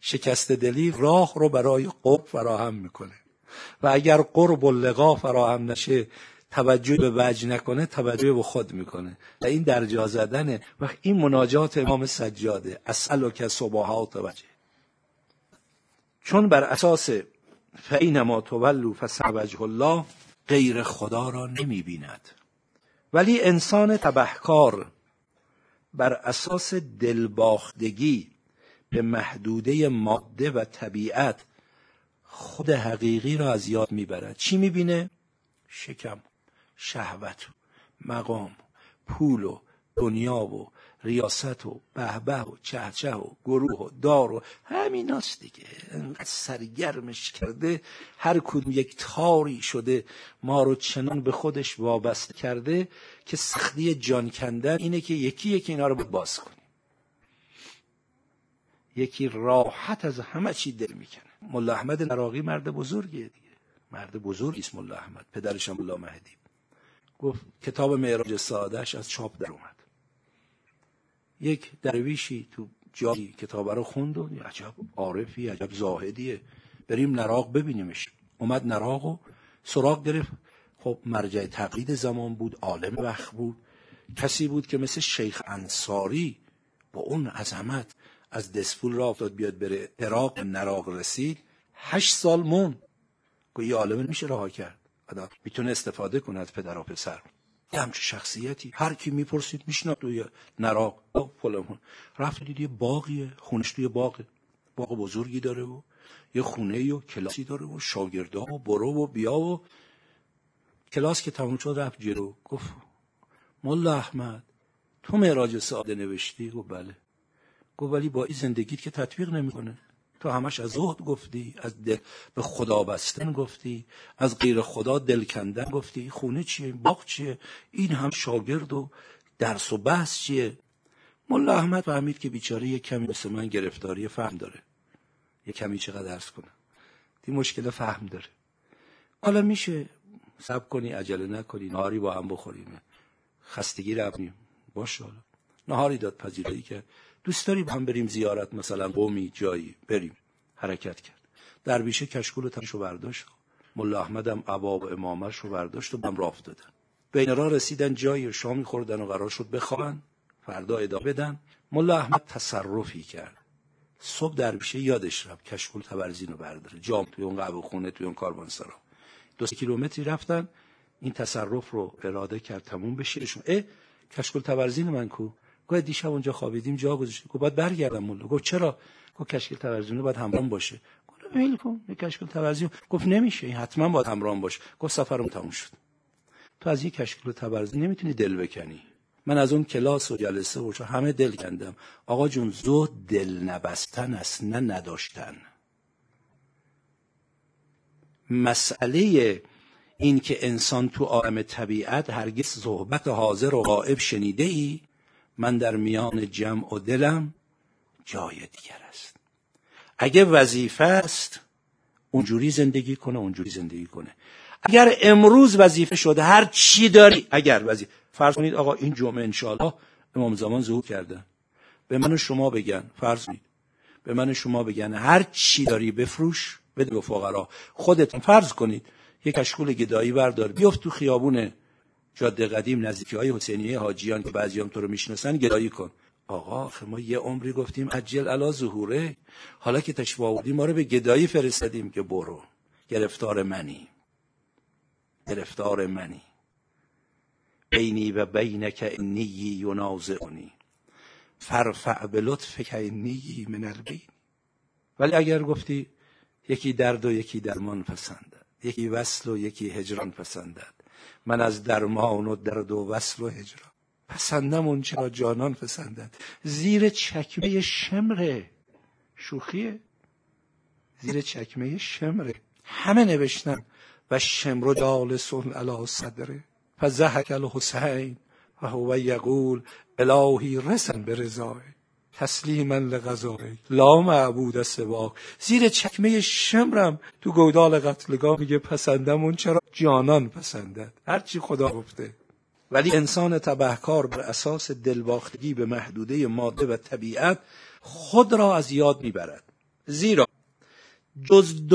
شکست دلی راه رو برای قرب فراهم می‌کنه. و اگر قرب و لقا فراهم نشه توجه به وجه نکنه توجه به خود می‌کنه. و این درجا زدنه. و این مناجات امام سجاده اصل و که صباحات وجه چون بر اساس فینما تولو فسوجه الله غیر خدا را نمی بیند ولی انسان تبهکار بر اساس دلباختگی به محدوده ماده و طبیعت خود حقیقی را از یاد می‌برد. چی می‌بینه؟ شکم شهوت و مقام پول و دنیا و ریاست و بهبه و چهچه و گروه و دار و همین هست دیگه. انقدر سرگرمش کرده هر کدوم یک تاری شده ما رو چنان به خودش وابسته کرده که سختی جان کندن اینه که یکی یکی اینا رو باز کنی یکی راحت از همه چی دل می‌کنه. ملا احمد نراقی مرد بزرگیه دیگه. مرد بزرگی است ملا احمد پدرش هم ملا مهدی. گفت کتاب معراج سادش از چاپ در اومد. یک درویشی تو جایی کتاب رو خوند و عجب عارفی عجب زاهدیه. بریم نراق ببینیمش. اومد نراق و سراغ گرفت. خب مرجع تقلید زمان بود عالم وقت بود. کسی بود که مثل شیخ انصاری با اون عظمت از دسپول را افتاد بیاد بره عراق نراق رسید. هشت سال مون. یه عالم میشه رها کرد. آدم می‌تونه استفاده کنه از پدر و پسر. یه همچه شخصیتی. هر کی می‌پرسید میشناخت توی نراق فلان رفت دید یه باقیه خونش توی باقه باغ بزرگی داره و یه خونه و کلاسی داره و شاگردا و برو و بیا و کلاس که تموم شد رفت جلو. گفت ملا احمد تو معراج ساده نوشتی؟ گفت بله. گفت ولی با این زندگیت که تطبیق نمی‌کنه. تو همش از زهد گفتی از دل به خدا بستن گفتی از غیر خدا دل کندن گفتی. خونه چیه؟ باغ چیه؟ این هم شاگرد و درس و بحث چیه؟ ملا احمد فهمید که بیچاره یک کمی مثل من گرفتاری فهم داره. یک کمی چقدر درس کنه. دی مشکل فهم داره. حالا میشه سب کنی عجله نکنی نهاری با هم بخوریم. خستگی رفتیم. باشه حالا. نهاری داد پذیرایی که دوست داری هم بریم زیارت مثلا قومی جایی بریم. حرکت کرد. درویشه کشکول و رو برداشت. ملا احمدم عبا و امامش رو برداشت و هم رافت دادن بین را رسیدن جایی شامی خوردن و قرار شد بخوان فردا ادامه بدن. ملا احمد تصرفی کرد. صبح درویشه یادش رفت کشکول تبرزین رو برداره. جام توی اون قهوه خونه توی اون کاروانسرا دو کیلومتری رفتن. این تصرف رو اراده کرد تموم بشه. اه کشکول تبرزین من کو؟ گفت دیشب اونجا خوابیدیم جا گذاشت گفت باید برگردم مولا گفت چرا؟ گفت کشکل تورزیون باید همراه باشه. گفت ول کن کشکل تورزیون گفت نمیشه این حتما باید همراه باشه. گفت سفرم تموم شد. تو از یک کشکل تورزیون نمی‌تونی دل بکنی. من از اون کلاس و جلسه و همه دل کندم. آقا جون زود دل نبستن است نه نداشتن. مسئله این که انسان تو عالم طبیعت هرگز صحبت حاضر و غائب شنیده ای من در میان جمع و دلم جای دیگر است. اگه وظیفه است اونجوری زندگی کنه اونجوری زندگی کنه. اگر امروز وظیفه شده هر چی داری اگر وظیفه فرض کنید آقا این جمعه انشالله امام زمان ظهور کردن به من و شما بگن فرض کنید. به من و شما بگن هر چی داری بفروش بده به فقرا. خودتون فرض کنید یک کشکول گدایی بردار بیفت تو خیابون جاده قدیم نزدیکی های حسینیه حاجیان که بعضی هم تو رو می‌شناسن گدایی کن. آقا ما یه عمری گفتیم عجل علا ظهوره. حالا که تشبه ما رو به گدایی فرستادیم که برو. گرفتار منی. گرفتار منی. بینی و بینک انی ینازعنی. فرفع به لطف که انی من البین. ولی اگر گفتی یکی درد و یکی درمان پسندد یکی وصل و یکی هجران پسندد من از درمان و درد و وصل و هجران. پسندم اون چرا جانان پسندن زیر چکمه شمره شوخیه. زیر چکمه شمره همه نوشتن. و شمر جالسون علا صدره فزهک الحسین و هو یقول الهی رسن به رضای. تسلیما لغذای لا معبود سواک. زیر چکمه شمرم تو گودال قتلگاه میگه پسندم اون چرا جانان پسندد. هرچی خدا گفته. ولی انسان تبهکار بر اساس دلباختگی به محدوده ماده و طبیعت خود را از یاد می‌برد. زیرا جز